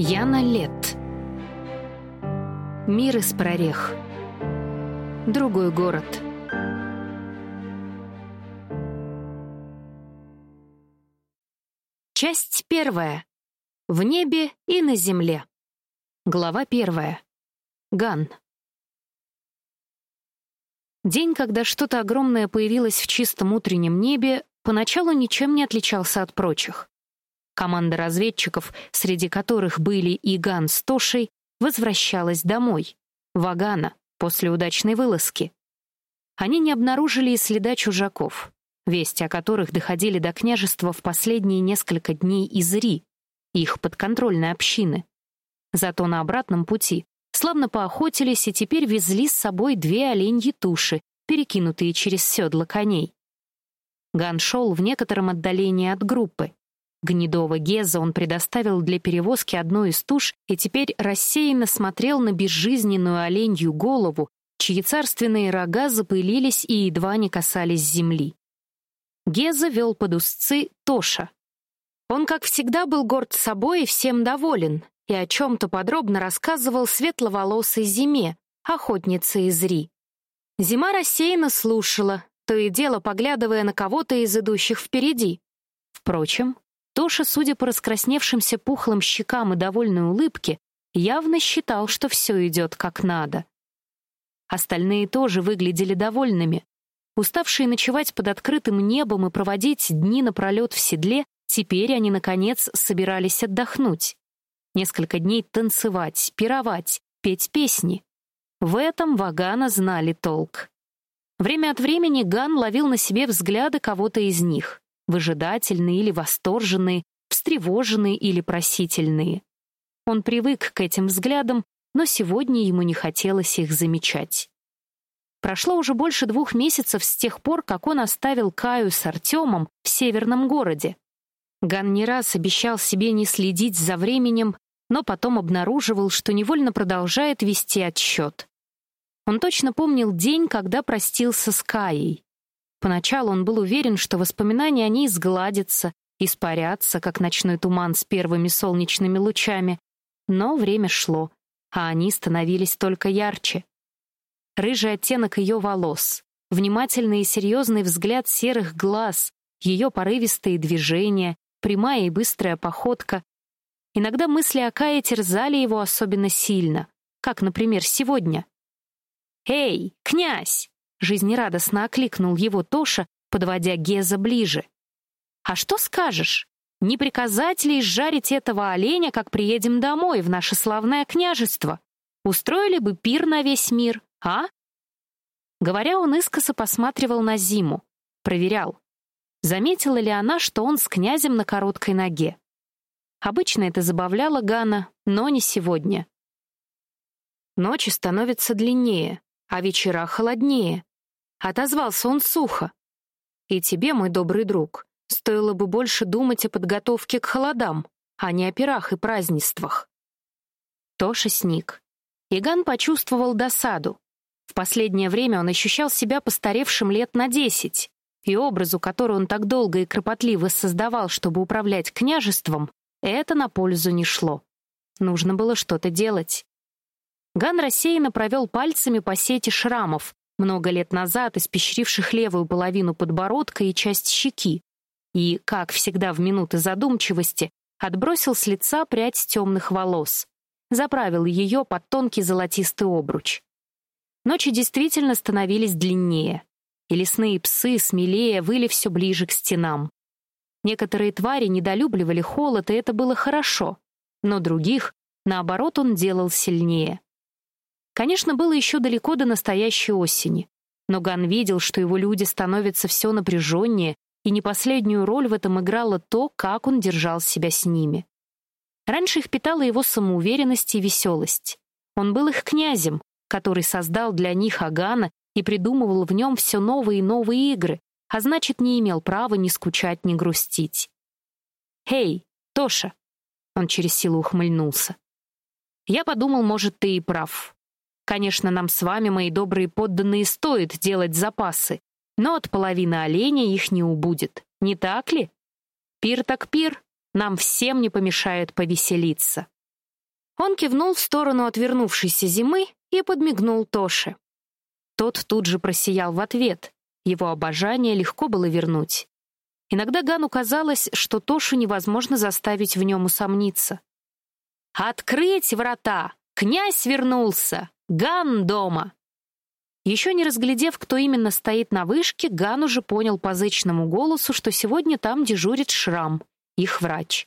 Яна Лет. Мир из прорех. Другой город. Часть первая. В небе и на земле. Глава первая. Ган. День, когда что-то огромное появилось в чистом утреннем небе, поначалу ничем не отличался от прочих. Команда разведчиков, среди которых были и Ган с Тошей, возвращалась домой, в Агана, после удачной вылазки. Они не обнаружили и следа чужаков, вести о которых доходили до княжества в последние несколько дней из Ри, их подконтрольной общины. Зато на обратном пути славно поохотились и теперь везли с собой две оленьи туши, перекинутые через седла коней. Ган шел в некотором отдалении от группы, Гнедого Геза он предоставил для перевозки одну из туш и теперь рассеянно смотрел на безжизненную оленью голову, чьи царственные рога запылились и едва не касались земли. Геза вел под узцы Тоша. Он, как всегда, был горд собой и всем доволен, и о чем-то подробно рассказывал светловолосой Зиме, охотнице из Ри. Зима рассеянно слушала, то и дело поглядывая на кого-то из идущих впереди. Впрочем, Тоша, судя по раскрасневшимся пухлым щекам и довольной улыбке, явно считал, что все идет как надо. Остальные тоже выглядели довольными. Уставшие ночевать под открытым небом и проводить дни напролет в седле, теперь они, наконец, собирались отдохнуть. Несколько дней танцевать, пировать, петь песни. В этом Вагана знали толк. Время от времени Ган ловил на себе взгляды кого-то из них выжидательные или восторженные, встревоженные или просительные. Он привык к этим взглядам, но сегодня ему не хотелось их замечать. Прошло уже больше двух месяцев с тех пор, как он оставил Каю с Артемом в северном городе. Ган не раз обещал себе не следить за временем, но потом обнаруживал, что невольно продолжает вести отсчет. Он точно помнил день, когда простился с Каей. Поначалу он был уверен, что воспоминания о ней сгладятся, испарятся, как ночной туман с первыми солнечными лучами. Но время шло, а они становились только ярче. Рыжий оттенок ее волос, внимательный и серьезный взгляд серых глаз, ее порывистые движения, прямая и быстрая походка. Иногда мысли о Кае терзали его особенно сильно, как, например, сегодня. «Эй, князь!» Жизнерадостно окликнул его Тоша, подводя Геза ближе. «А что скажешь? Не приказать ли изжарить этого оленя, как приедем домой, в наше славное княжество? Устроили бы пир на весь мир, а?» Говоря, он искоса посматривал на Зиму, проверял, заметила ли она, что он с князем на короткой ноге. Обычно это забавляло Гана, но не сегодня. Ночи становятся длиннее, а вечера холоднее. Отозвался он сухо. И тебе, мой добрый друг, стоило бы больше думать о подготовке к холодам, а не о пирах и празднествах. Тоша сник. Иган почувствовал досаду. В последнее время он ощущал себя постаревшим лет на десять, и образу, который он так долго и кропотливо создавал, чтобы управлять княжеством, это на пользу не шло. Нужно было что-то делать. Ган рассеянно провел пальцами по сети шрамов, много лет назад испещривших левую половину подбородка и часть щеки, и, как всегда в минуты задумчивости, отбросил с лица прядь темных волос, заправил ее под тонкий золотистый обруч. Ночи действительно становились длиннее, и лесные псы смелее выли все ближе к стенам. Некоторые твари недолюбливали холод, и это было хорошо, но других, наоборот, он делал сильнее. Конечно, было еще далеко до настоящей осени, но Ган видел, что его люди становятся все напряженнее, и не последнюю роль в этом играло то, как он держал себя с ними. Раньше их питала его самоуверенность и веселость. Он был их князем, который создал для них Агана и придумывал в нем все новые и новые игры, а значит, не имел права ни скучать, ни грустить. «Эй, Тоша!» Он через силу ухмыльнулся. «Я подумал, может, ты и прав. Конечно, нам с вами, мои добрые подданные, стоит делать запасы, но от половины оленя их не убудет. Не так ли? Пир так пир, нам всем не помешает повеселиться. Он кивнул в сторону отвернувшейся зимы и подмигнул Тоше. Тот тут же просиял в ответ. Его обожание легко было вернуть. Иногда Гану казалось, что Тошу невозможно заставить в нем усомниться. «Открыть врата! Князь вернулся! Ган дома!» Еще не разглядев, кто именно стоит на вышке, Ган уже понял по зычному голосу, что сегодня там дежурит Шрам, их врач.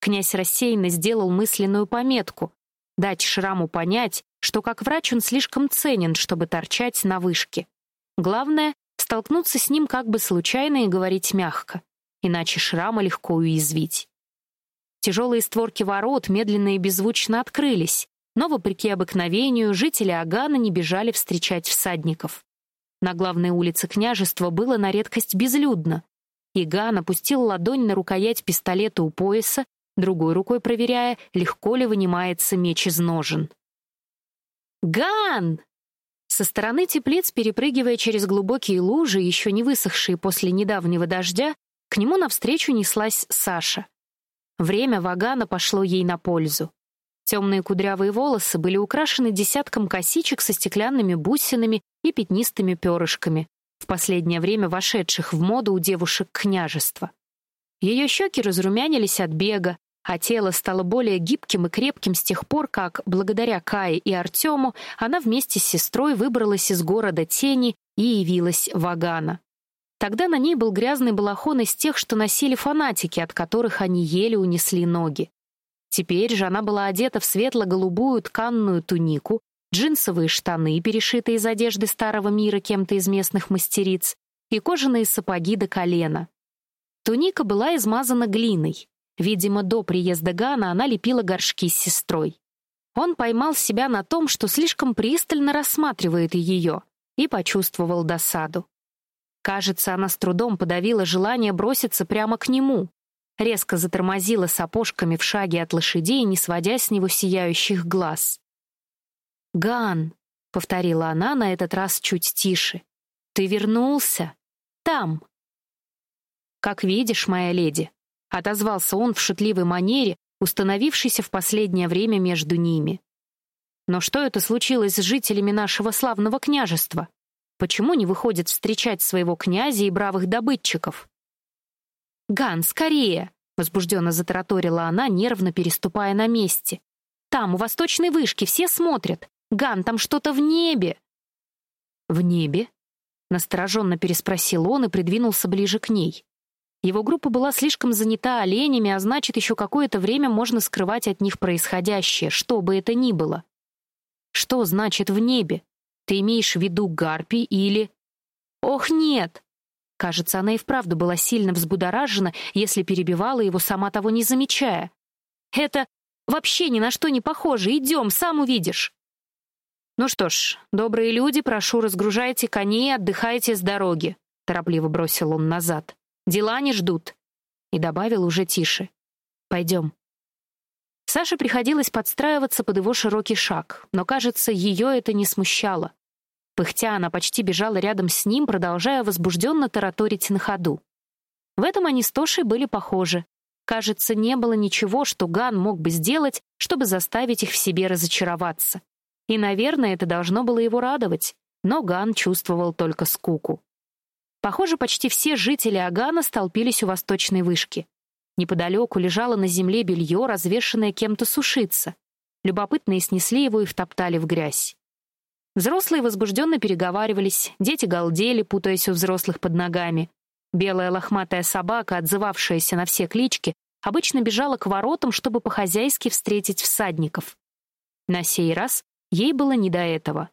Князь рассеянно сделал мысленную пометку — дать Шраму понять, что как врач он слишком ценен, чтобы торчать на вышке. Главное — столкнуться с ним как бы случайно и говорить мягко, иначе Шрама легко уязвить. Тяжелые створки ворот медленно и беззвучно открылись, но, вопреки обыкновению, жители Агана не бежали встречать всадников. На главной улице княжества было на редкость безлюдно. Иган опустил ладонь на рукоять пистолета у пояса, другой рукой проверяя, легко ли вынимается меч из ножен. «Ган!» Со стороны теплиц, перепрыгивая через глубокие лужи, еще не высохшие после недавнего дождя, к нему навстречу неслась Саша. Время Вагана пошло ей на пользу. Темные кудрявые волосы были украшены десятком косичек со стеклянными бусинами и пятнистыми перышками, в последнее время вошедших в моду у девушек княжества. Ее щеки разрумянились от бега, а тело стало более гибким и крепким с тех пор, как, благодаря Кае и Артему, она вместе с сестрой выбралась из города Тени и явилась в Агана. Тогда на ней был грязный балахон из тех, что носили фанатики, от которых они еле унесли ноги. Теперь же она была одета в светло-голубую тканную тунику, джинсовые штаны, перешитые из одежды старого мира кем-то из местных мастериц, и кожаные сапоги до колена. Туника была измазана глиной. Видимо, до приезда Гана она лепила горшки с сестрой. Он поймал себя на том, что слишком пристально рассматривает ее, и почувствовал досаду. Кажется, она с трудом подавила желание броситься прямо к нему, резко затормозила сапожками в шаге от лошадей, не сводя с него сияющих глаз. «Ган», — повторила она на этот раз чуть тише, — «ты вернулся? Там». «Как видишь, моя леди», — отозвался он в шутливой манере, установившейся в последнее время между ними. «Но что это случилось с жителями нашего славного княжества? Почему не выходят встречать своего князя и бравых добытчиков?» «Ган, скорее!» — возбужденно затараторила она, нервно переступая на месте. «Там, у восточной вышки, все смотрят. Ган, там что-то в небе!» «В небе?» — настороженно переспросил он и придвинулся ближе к ней. Его группа была слишком занята оленями, а значит, еще какое-то время можно скрывать от них происходящее, что бы это ни было. «Что значит «в небе»? Ты имеешь в виду гарпий или...» «Ох, нет!» Кажется, она и вправду была сильно взбудоражена, если перебивала его, сама того не замечая. «Это вообще ни на что не похоже. Идем, сам увидишь». «Ну что ж, добрые люди, прошу, разгружайте коней и отдыхайте с дороги», — торопливо бросил он назад. «Дела не ждут». И добавил уже тише. «Пойдем». Саше приходилось подстраиваться под его широкий шаг, но, кажется, ее это не смущало. Пыхтя, она почти бежала рядом с ним, продолжая возбужденно тараторить на ходу. В этом они с Тошей были похожи. Кажется, не было ничего, что Ган мог бы сделать, чтобы заставить их в себе разочароваться. И, наверное, это должно было его радовать, но Ган чувствовал только скуку. Похоже, почти все жители Агана столпились у восточной вышки. Неподалеку лежало на земле белье, развешанное кем-то сушиться. Любопытные снесли его и втоптали в грязь. Взрослые возбужденно переговаривались, дети галдели, путаясь у взрослых под ногами. Белая лохматая собака, отзывавшаяся на все клички, обычно бежала к воротам, чтобы по-хозяйски встретить всадников. На сей раз ей было не до этого.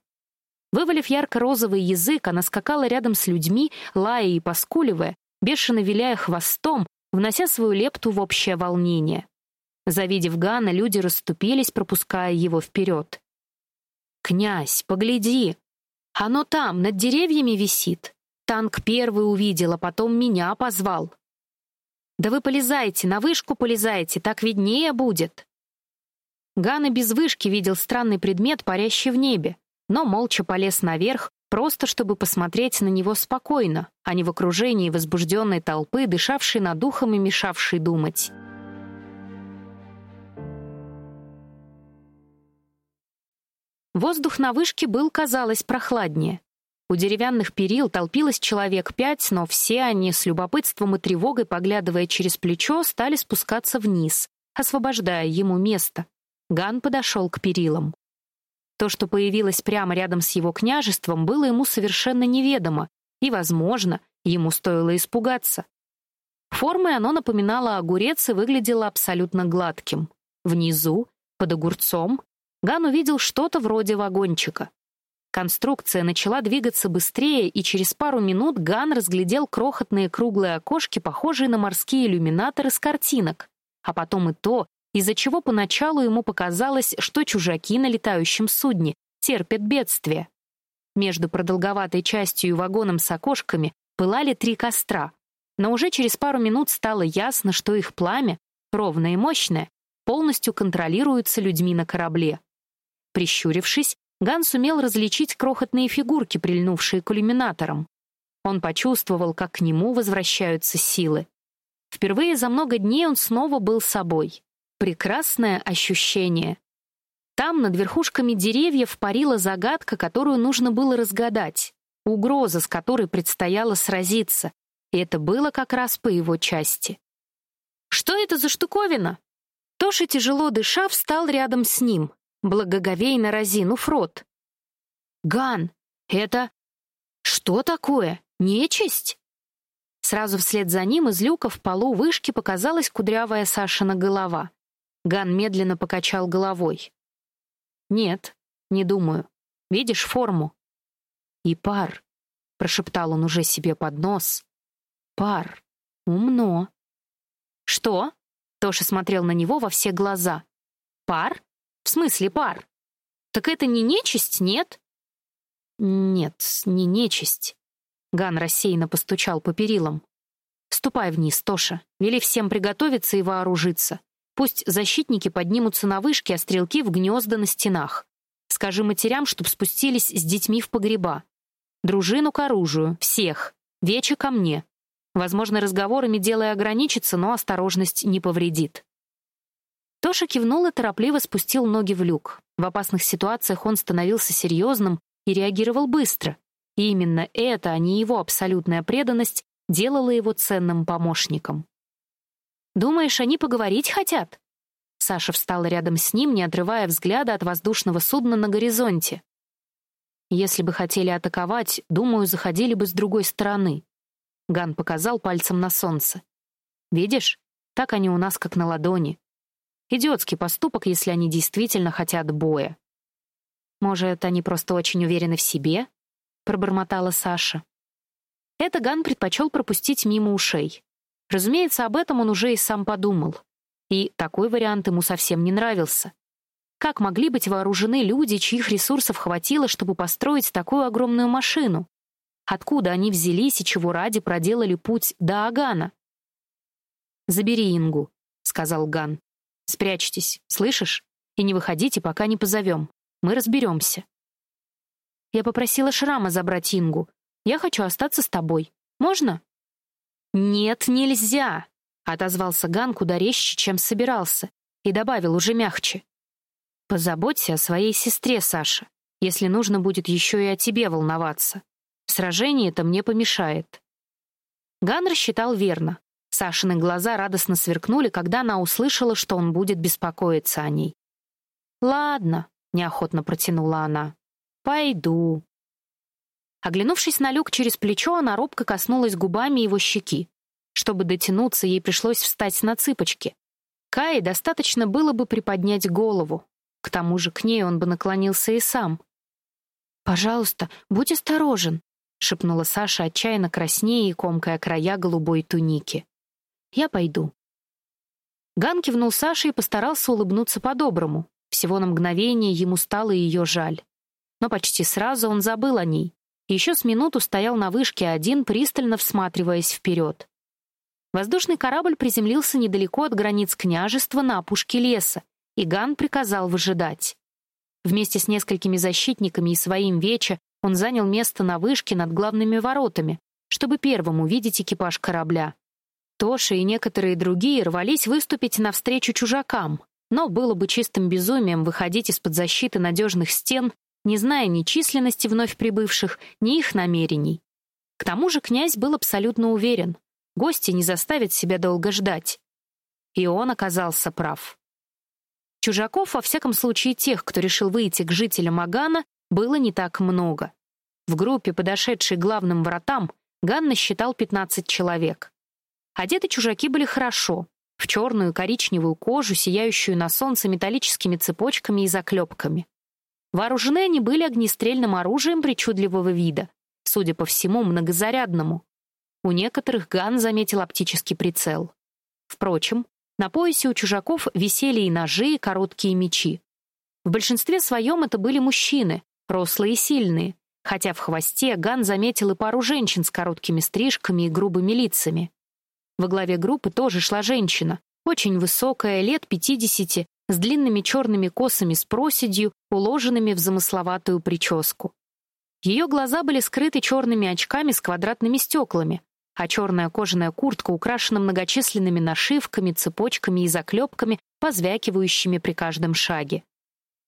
Вывалив ярко-розовый язык, она скакала рядом с людьми, лая и поскуливая, бешено виляя хвостом, внося свою лепту в общее волнение. Завидев Гана, люди расступились, пропуская его вперед. «Князь, погляди! Оно там, над деревьями висит. Танк первый увидел, а потом меня позвал. Да вы полезайте, на вышку полезайте, так виднее будет». Гана без вышки видел странный предмет, парящий в небе, но молча полез наверх, просто чтобы посмотреть на него спокойно, а не в окружении возбужденной толпы, дышавшей над ухом и мешавшей думать. Воздух на вышке был, казалось, прохладнее. У деревянных перил толпилось человек пять, но все они с любопытством и тревогой, поглядывая через плечо, стали спускаться вниз, освобождая ему место. Ган подошел к перилам. То, что появилось прямо рядом с его княжеством, было ему совершенно неведомо, и, возможно, ему стоило испугаться. Формой оно напоминало огурец и выглядело абсолютно гладким. Внизу, под огурцом, Ган увидел что-то вроде вагончика. Конструкция начала двигаться быстрее, и через пару минут Ган разглядел крохотные круглые окошки, похожие на морские иллюминаторы с картинок, а потом и то, из-за чего поначалу ему показалось, что чужаки на летающем судне терпят бедствие. Между продолговатой частью и вагоном с окошками пылали три костра, но уже через пару минут стало ясно, что их пламя, ровное и мощное, полностью контролируется людьми на корабле. Прищурившись, Ган сумел различить крохотные фигурки, прильнувшие к иллюминаторам. Он почувствовал, как к нему возвращаются силы. Впервые за много дней он снова был собой. Прекрасное ощущение. Там, над верхушками деревьев, парила загадка, которую нужно было разгадать, угроза, с которой предстояло сразиться, и это было как раз по его части. «Что это за штуковина?» Тоша, тяжело дыша, встал рядом с ним, благоговейно разинув рот. «Ган, это... что такое? Нечисть?» Сразу вслед за ним из люка в полу вышки показалась кудрявая Сашина голова. Ган медленно покачал головой. «Нет, не думаю. Видишь форму?» «И пар», — прошептал он уже себе под нос. Пар. Умно. Что? Тоша смотрел на него во все глаза. Пар? В смысле пар? Так это не нечисть, нет? Нет, не нечисть. Ган рассеянно постучал по перилам. Ступай вниз, Тоша. Вели всем приготовиться и вооружиться. Пусть защитники поднимутся на вышки, а стрелки в гнезда на стенах. Скажи матерям, чтоб спустились с детьми в погреба. Дружину к оружию, всех. Вече ко мне. Возможно, разговорами дело и ограничится, но осторожность не повредит. Тоша кивнул и торопливо спустил ноги в люк. В опасных ситуациях он становился серьезным и реагировал быстро. И именно это, а не его абсолютная преданность, делало его ценным помощником. «Думаешь, они поговорить хотят?» Саша встала рядом с ним, не отрывая взгляда от воздушного судна на горизонте. «Если бы хотели атаковать, думаю, заходили бы с другой стороны. Ган показал пальцем на солнце. Видишь? Так они у нас как на ладони. Идиотский поступок, если они действительно хотят боя. Может, они просто очень уверены в себе? пробормотала Саша. Это Ган предпочел пропустить мимо ушей. Разумеется, об этом он уже и сам подумал. И такой вариант ему совсем не нравился. Как могли быть вооружены люди, чьих ресурсов хватило, чтобы построить такую огромную машину? Откуда они взялись и чего ради проделали путь до Агана? «Забери Ингу», — сказал Ган. «Спрячьтесь, слышишь? И не выходите, пока не позовем. Мы разберемся». «Я попросила Шрама забрать Ингу. Я хочу остаться с тобой. Можно?» «Нет, нельзя», — отозвался Ган куда резче, чем собирался, и добавил уже мягче. «Позаботься о своей сестре, Саша, если нужно будет еще и о тебе волноваться. Сражение это мне помешает. Ган рассчитал верно. Сашины глаза радостно сверкнули, когда она услышала, что он будет беспокоиться о ней. «Ладно», — неохотно протянула она. «Пойду». Оглянувшись на люк через плечо, она робко коснулась губами его щеки. Чтобы дотянуться, ей пришлось встать на цыпочки. Кае достаточно было бы приподнять голову. К тому же к ней он бы наклонился и сам. «Пожалуйста, будь осторожен», шепнула Саша, отчаянно краснея и комкая края голубой туники. Я пойду. Ган кивнул Саше и постарался улыбнуться по-доброму. Всего на мгновение ему стало ее жаль. Но почти сразу он забыл о ней. Еще с минуту стоял на вышке один, пристально всматриваясь вперед. Воздушный корабль приземлился недалеко от границ княжества на опушке леса, и Ган приказал выжидать. Вместе с несколькими защитниками и своим вече он занял место на вышке над главными воротами, чтобы первым увидеть экипаж корабля. Тоша и некоторые другие рвались выступить навстречу чужакам, но было бы чистым безумием выходить из-под защиты надежных стен не зная ни численности вновь прибывших, ни их намерений. К тому же князь был абсолютно уверен, гости не заставят себя долго ждать. И он оказался прав. Чужаков, во всяком случае тех, кто решил выйти к жителям Агана, было не так много. В группе, подошедшей к главным вратам, Ган насчитал 15 человек. Одеты чужаки были хорошо, в черную коричневую кожу, сияющую на солнце металлическими цепочками и заклепками. Вооружены они были огнестрельным оружием причудливого вида, судя по всему, многозарядному. У некоторых Ган заметил оптический прицел. Впрочем, на поясе у чужаков висели и ножи, и короткие мечи. В большинстве своем это были мужчины, рослые и сильные, хотя в хвосте Ган заметил и пару женщин с короткими стрижками и грубыми лицами. Во главе группы тоже шла женщина, очень высокая, лет пятидесяти, с длинными черными косами с проседью, уложенными в замысловатую прическу. Ее глаза были скрыты черными очками с квадратными стеклами, а черная кожаная куртка украшена многочисленными нашивками, цепочками и заклепками, позвякивающими при каждом шаге.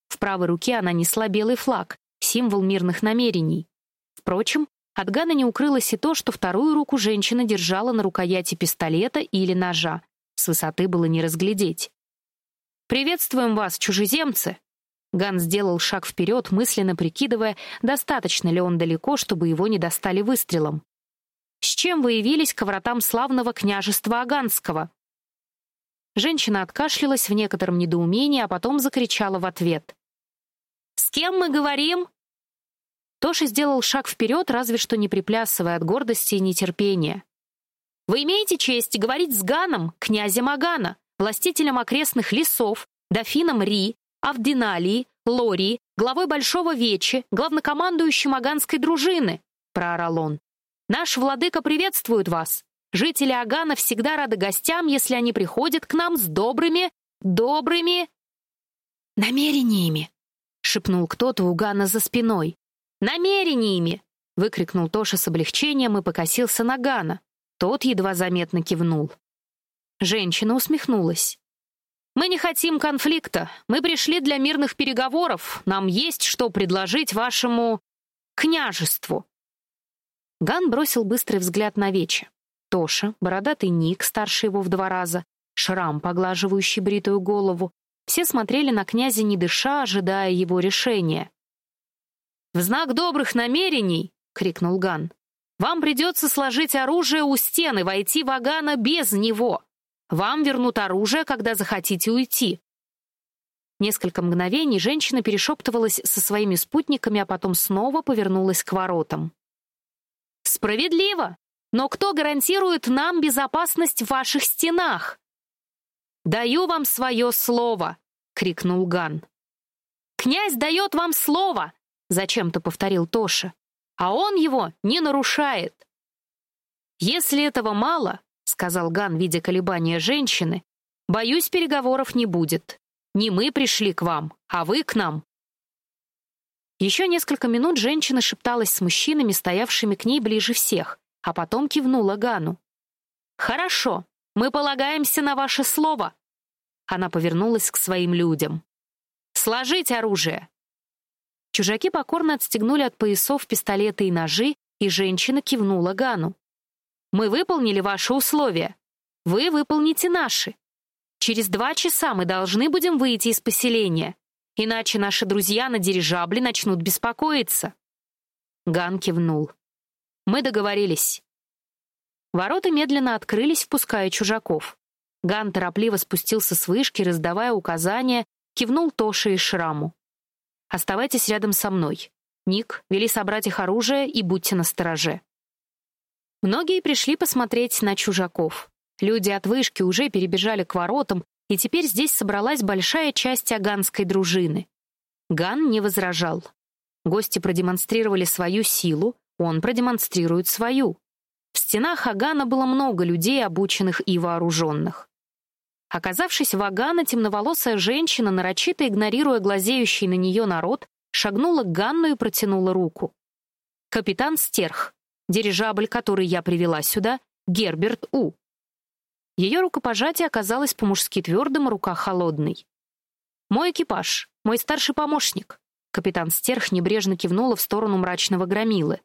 В правой руке она несла белый флаг, символ мирных намерений. Впрочем, от Гана не укрылось и то, что вторую руку женщина держала на рукояти пистолета или ножа. С высоты было не разглядеть. «Приветствуем вас, чужеземцы!» Ган сделал шаг вперед, мысленно прикидывая, достаточно ли он далеко, чтобы его не достали выстрелом. «С чем вы явились к вратам славного княжества Аганского?» Женщина откашлялась в некотором недоумении, а потом закричала в ответ. «С кем мы говорим?» Тоша сделал шаг вперед, разве что не приплясывая от гордости и нетерпения. «Вы имеете честь говорить с Ганом, князем Агана, властителем окрестных лесов, дофином Ри, Авдиналии, Лории, главой Большого Вечи, главнокомандующим Аганской дружины», — проорал он. «Наш владыка приветствует вас. Жители Агана всегда рады гостям, если они приходят к нам с добрыми, добрыми...» «Намерениями», — шепнул кто-то у Гана за спиной намерениями!» — выкрикнул Тоша с облегчением и покосился на Гана. Тот едва заметно кивнул. Женщина усмехнулась. «Мы не хотим конфликта. Мы пришли для мирных переговоров. Нам есть что предложить вашему... княжеству». Ган бросил быстрый взгляд на Вече. Тоша, бородатый Ник, старше его в два раза, шрам, поглаживающий бритую голову. Все смотрели на князя не дыша, ожидая его решения. «В знак добрых намерений!» — крикнул Ган. «Вам придется сложить оружие у стены, войти в Агана без него. Вам вернут оружие, когда захотите уйти». Несколько мгновений женщина перешептывалась со своими спутниками, а потом снова повернулась к воротам. «Справедливо! Но кто гарантирует нам безопасность в ваших стенах?» «Даю вам свое слово!» — крикнул Ган. «Князь дает вам слово! Зачем-то повторил Тоша. А он его не нарушает. Если этого мало, сказал Ган, видя колебания женщины, боюсь, переговоров не будет. Не мы пришли к вам, а вы к нам. Еще несколько минут женщина шепталась с мужчинами, стоявшими к ней ближе всех, а потом кивнула Гану. Хорошо, мы полагаемся на ваше слово. Она повернулась к своим людям. Сложить оружие. Чужаки покорно отстегнули от поясов пистолеты и ножи, и женщина кивнула Гану. «Мы выполнили ваши условия. Вы выполните наши. Через два часа мы должны будем выйти из поселения, иначе наши друзья на дирижабле начнут беспокоиться». Ган кивнул. «Мы договорились». Ворота медленно открылись, впуская чужаков. Ган торопливо спустился с вышки, раздавая указания, кивнул Тоше и Шраму. Оставайтесь рядом со мной. Ник, вели собрать их оружие и будьте настороже. Многие пришли посмотреть на чужаков. Люди от вышки уже перебежали к воротам, и теперь здесь собралась большая часть аганской дружины. Ган не возражал. Гости продемонстрировали свою силу, он продемонстрирует свою. В стенах Агана было много людей, обученных и вооруженных. Оказавшись в Агана, темноволосая женщина, нарочито игнорируя глазеющий на нее народ, шагнула к Ганну и протянула руку. «Капитан Стерх, дирижабль, который я привела сюда, Герберт У». Ее рукопожатие оказалось по-мужски твердым, рука холодной. «Мой экипаж, мой старший помощник. Капитан Стерх небрежно кивнула в сторону мрачного громилы.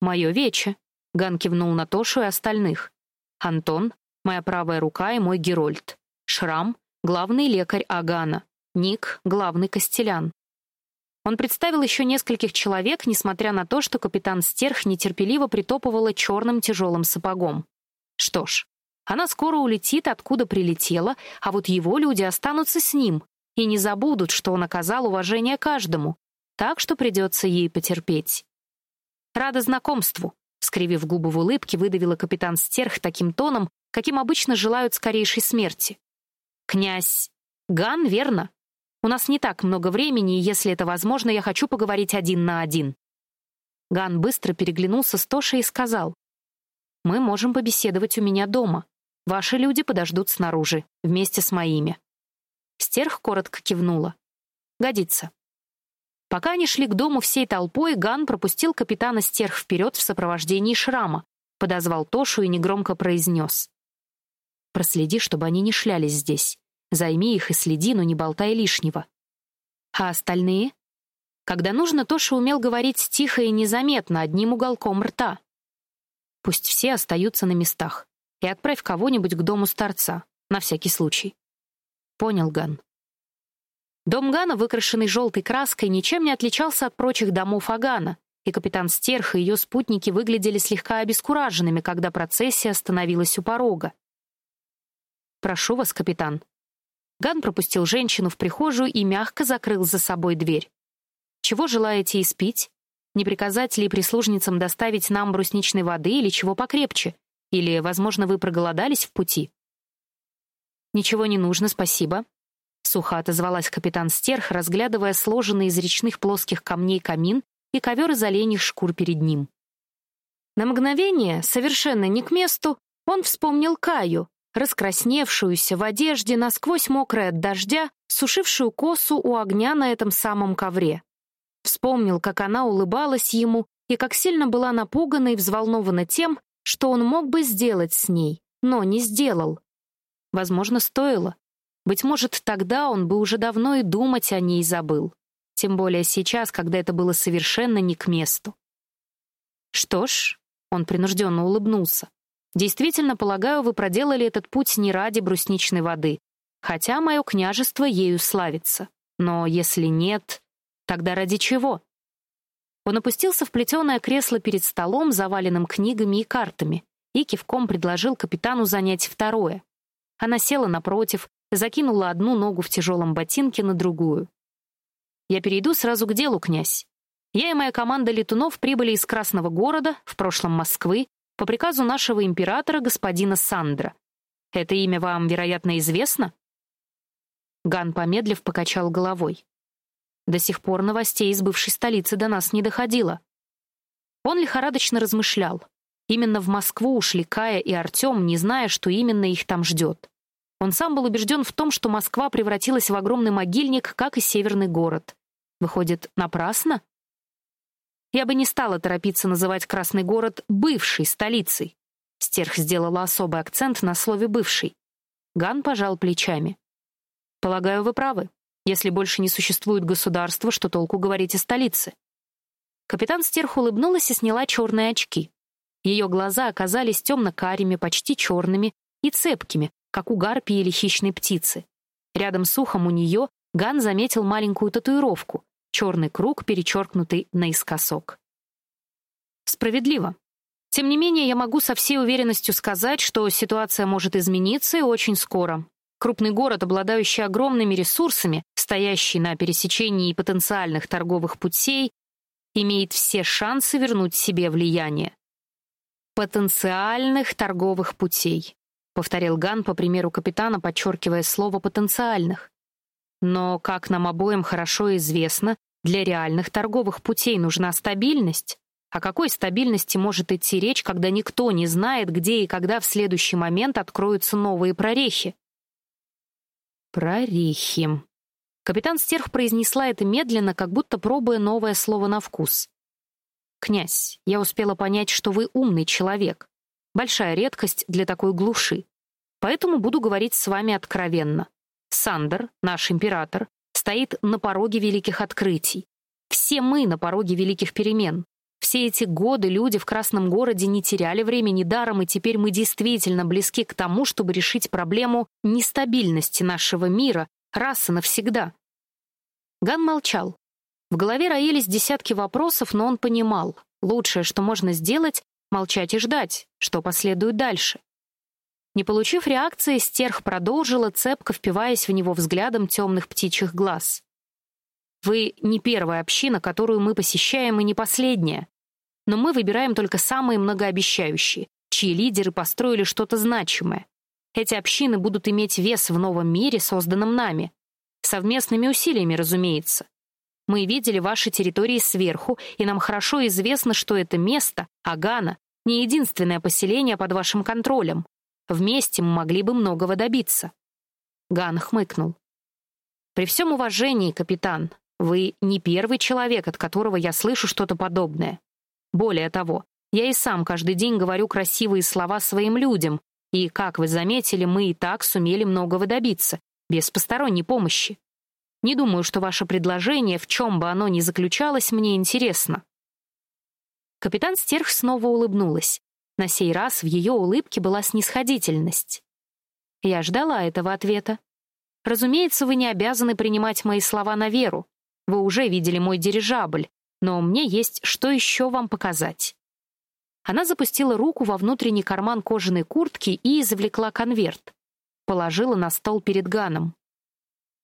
«Мое вече», — Ган кивнул на Тошу и остальных. «Антон, моя правая рука и мой Герольд. Шрам — главный лекарь Агана. Ник — главный костелян. Он представил еще нескольких человек, несмотря на то, что капитан Стерх нетерпеливо притопывала черным тяжелым сапогом. Что ж, она скоро улетит, откуда прилетела, а вот его люди останутся с ним и не забудут, что он оказал уважение каждому, так что придется ей потерпеть. «Рада знакомству», — скривив губы в улыбке, выдавила капитан Стерх таким тоном, каким обычно желают скорейшей смерти. «Князь Ган, верно?» У нас не так много времени, и если это возможно, я хочу поговорить один на один. Ган быстро переглянулся с Тошей и сказал: "Мы можем побеседовать у меня дома. Ваши люди подождут снаружи, вместе с моими". Стерх коротко кивнула. "Годится". Пока они шли к дому всей толпой, Ган пропустил капитана Стерх вперед в сопровождении Шрама, подозвал Тошу и негромко произнес. «Проследи, чтобы они не шлялись здесь. Займи их и следи, но не болтай лишнего. А остальные? Когда нужно, Тоша умел говорить тихо и незаметно, одним уголком рта. Пусть все остаются на местах. И отправь кого-нибудь к дому старца, на всякий случай. Понял, Ган. Дом Гана, выкрашенный желтой краской, ничем не отличался от прочих домов Агана, и капитан Стерх и ее спутники выглядели слегка обескураженными, когда процессия остановилась у порога. «Прошу вас, капитан», Ган пропустил женщину в прихожую и мягко закрыл за собой дверь. «Чего желаете испить? Не приказать ли прислужницам доставить нам брусничной воды или чего покрепче? Или, возможно, вы проголодались в пути?» «Ничего не нужно, спасибо», — сухо отозвалась капитан Стерх, разглядывая сложенный из речных плоских камней камин и ковер из оленьих шкур перед ним. На мгновение, совершенно не к месту, он вспомнил Каю, раскрасневшуюся в одежде, насквозь мокрая от дождя, сушившую косу у огня на этом самом ковре. Вспомнил, как она улыбалась ему и как сильно была напугана и взволнована тем, что он мог бы сделать с ней, но не сделал. Возможно, стоило. Быть может, тогда он бы уже давно и думать о ней забыл. Тем более сейчас, когда это было совершенно не к месту. Что ж, он принужденно улыбнулся. Действительно, полагаю, вы проделали этот путь не ради брусничной воды, хотя мое княжество ею славится. Но если нет, тогда ради чего? Он опустился в плетеное кресло перед столом, заваленным книгами и картами, и кивком предложил капитану занять второе. Она села напротив, закинула одну ногу в тяжелом ботинке на другую. «Я перейду сразу к делу, князь. Я и моя команда летунов прибыли из Красного города, в прошлом Москвы, по приказу нашего императора господина Сандра. Это имя вам, вероятно, известно? Ган, помедлив, покачал головой. До сих пор новостей из бывшей столицы до нас не доходило. Он лихорадочно размышлял. Именно в Москву ушли Кая и Артем, не зная, что именно их там ждет. Он сам был убежден в том, что Москва превратилась в огромный могильник, как и северный город. Выходит, напрасно? Я бы не стала торопиться называть Красный город бывшей столицей. Стерх сделала особый акцент на слове «бывший». Ган пожал плечами. «Полагаю, вы правы. Если больше не существует государства, что толку говорить о столице?» Капитан Стерх улыбнулась и сняла черные очки. Ее глаза оказались темно-карими, почти черными и цепкими, как у гарпии или хищной птицы. Рядом с ухом у нее Ган заметил маленькую татуировку, черный круг, перечеркнутый наискосок. Справедливо. Тем не менее, я могу со всей уверенностью сказать, что ситуация может измениться и очень скоро. Крупный город, обладающий огромными ресурсами, стоящий на пересечении потенциальных торговых путей, имеет все шансы вернуть себе влияние. Потенциальных торговых путей, повторил Ган по примеру капитана, подчеркивая слово потенциальных. Но, как нам обоим хорошо известно, для реальных торговых путей нужна стабильность. О какой стабильности может идти речь, когда никто не знает, где и когда в следующий момент откроются новые прорехи? Прорехи. Капитан Стерх произнесла это медленно, как будто пробуя новое слово на вкус. Князь, я успела понять, что вы умный человек. Большая редкость для такой глуши. Поэтому буду говорить с вами откровенно. Сандер, наш император, стоит на пороге великих открытий, Все мы на пороге великих перемен. Все эти годы люди в Красном городе не теряли времени даром, и теперь мы действительно близки к тому, чтобы решить проблему нестабильности нашего мира раз и навсегда. Ган молчал. В голове роились десятки вопросов, но он понимал, лучшее, что можно сделать, молчать и ждать, что последует дальше. Не получив реакции, стерх продолжила, цепко впиваясь в него взглядом темных птичьих глаз. Вы не первая община, которую мы посещаем, и не последняя. Но мы выбираем только самые многообещающие, чьи лидеры построили что-то значимое. Эти общины будут иметь вес в новом мире, созданном нами. Совместными усилиями, разумеется. Мы видели ваши территории сверху, и нам хорошо известно, что это место, Агана, не единственное поселение под вашим контролем. Вместе мы могли бы многого добиться. Ган хмыкнул. При всем уважении, капитан, вы не первый человек, от которого я слышу что-то подобное. Более того, я и сам каждый день говорю красивые слова своим людям, и, как вы заметили, мы и так сумели многого добиться, без посторонней помощи. Не думаю, что ваше предложение, в чем бы оно ни заключалось, мне интересно. Капитан Стерх снова улыбнулась. На сей раз в ее улыбке была снисходительность. Я ждала этого ответа. Разумеется, вы не обязаны принимать мои слова на веру. Вы уже видели мой дирижабль, но мне есть что еще вам показать. Она запустила руку во внутренний карман кожаной куртки и извлекла конверт. Положила на стол перед Ганом.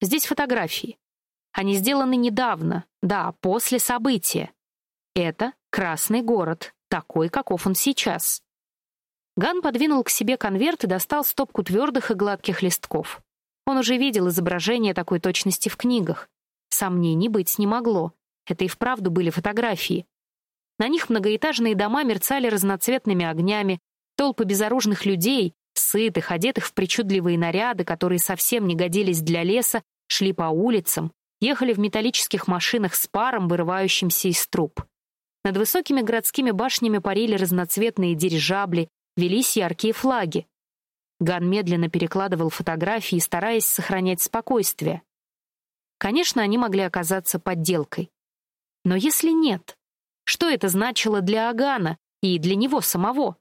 Здесь фотографии. Они сделаны недавно, да, после события. Это Красный город, такой, каков он сейчас. Ган подвинул к себе конверт и достал стопку твердых и гладких листков. Он уже видел изображение такой точности в книгах. Сомнений быть не могло. Это и вправду были фотографии. На них многоэтажные дома мерцали разноцветными огнями, толпы безоружных людей, сытых, одетых в причудливые наряды, которые совсем не годились для леса, шли по улицам, ехали в металлических машинах с паром, вырывающимся из труб. Над высокими городскими башнями парили разноцветные дирижабли, велись яркие флаги. Ган медленно перекладывал фотографии, стараясь сохранять спокойствие. Конечно, они могли оказаться подделкой. Но если нет, что это значило для Агана и для него самого?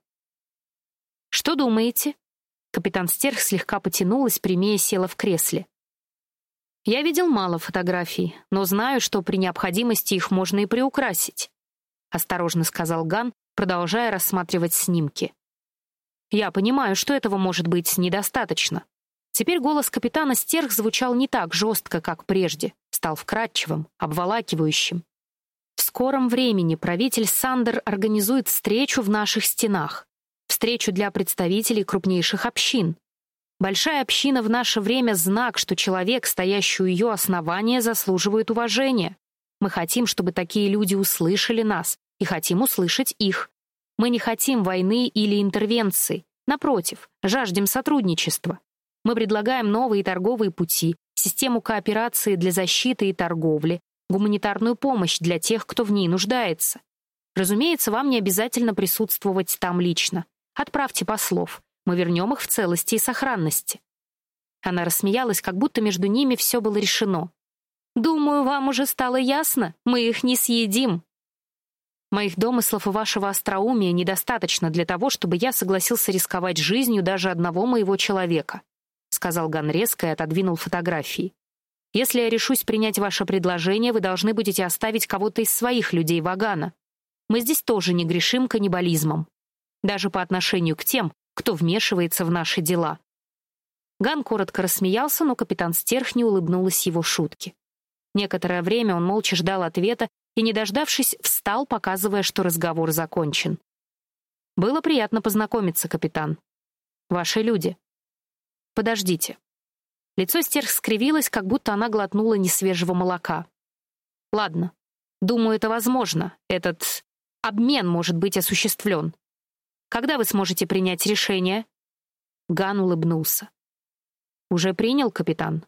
Что думаете? Капитан Стерх слегка потянулась, прямее села в кресле. Я видел мало фотографий, но знаю, что при необходимости их можно и приукрасить, осторожно сказал Ган, продолжая рассматривать снимки. Я понимаю, что этого может быть недостаточно. Теперь голос капитана Стерх звучал не так жестко, как прежде, стал вкрадчивым, обволакивающим. В скором времени правитель Сандер организует встречу в наших стенах, встречу для представителей крупнейших общин. Большая община в наше время знак, что человек, стоящий у ее основания, заслуживает уважения. Мы хотим, чтобы такие люди услышали нас, и хотим услышать их. Мы не хотим войны или интервенции. Напротив, жаждем сотрудничества. Мы предлагаем новые торговые пути, систему кооперации для защиты и торговли, гуманитарную помощь для тех, кто в ней нуждается. Разумеется, вам не обязательно присутствовать там лично. Отправьте послов. Мы вернем их в целости и сохранности. Она рассмеялась, как будто между ними все было решено. Думаю, вам уже стало ясно. Мы их не съедим. Моих домыслов и вашего остроумия недостаточно для того, чтобы я согласился рисковать жизнью даже одного моего человека сказал Ган резко и отодвинул фотографии. Если я решусь принять ваше предложение, вы должны будете оставить кого-то из своих людей Вагана. Мы здесь тоже не грешим каннибализмом, даже по отношению к тем, кто вмешивается в наши дела. Ган коротко рассмеялся, но капитан Стерх не улыбнулась его шутке. Некоторое время он молча ждал ответа и, не дождавшись, встал, показывая, что разговор закончен. Было приятно познакомиться, капитан. Ваши люди. Подождите. Лицо стерх скривилось, как будто она глотнула несвежего молока. Ладно. Думаю, это возможно. Этот обмен может быть осуществлен. Когда вы сможете принять решение? Ган улыбнулся. Уже принял, капитан.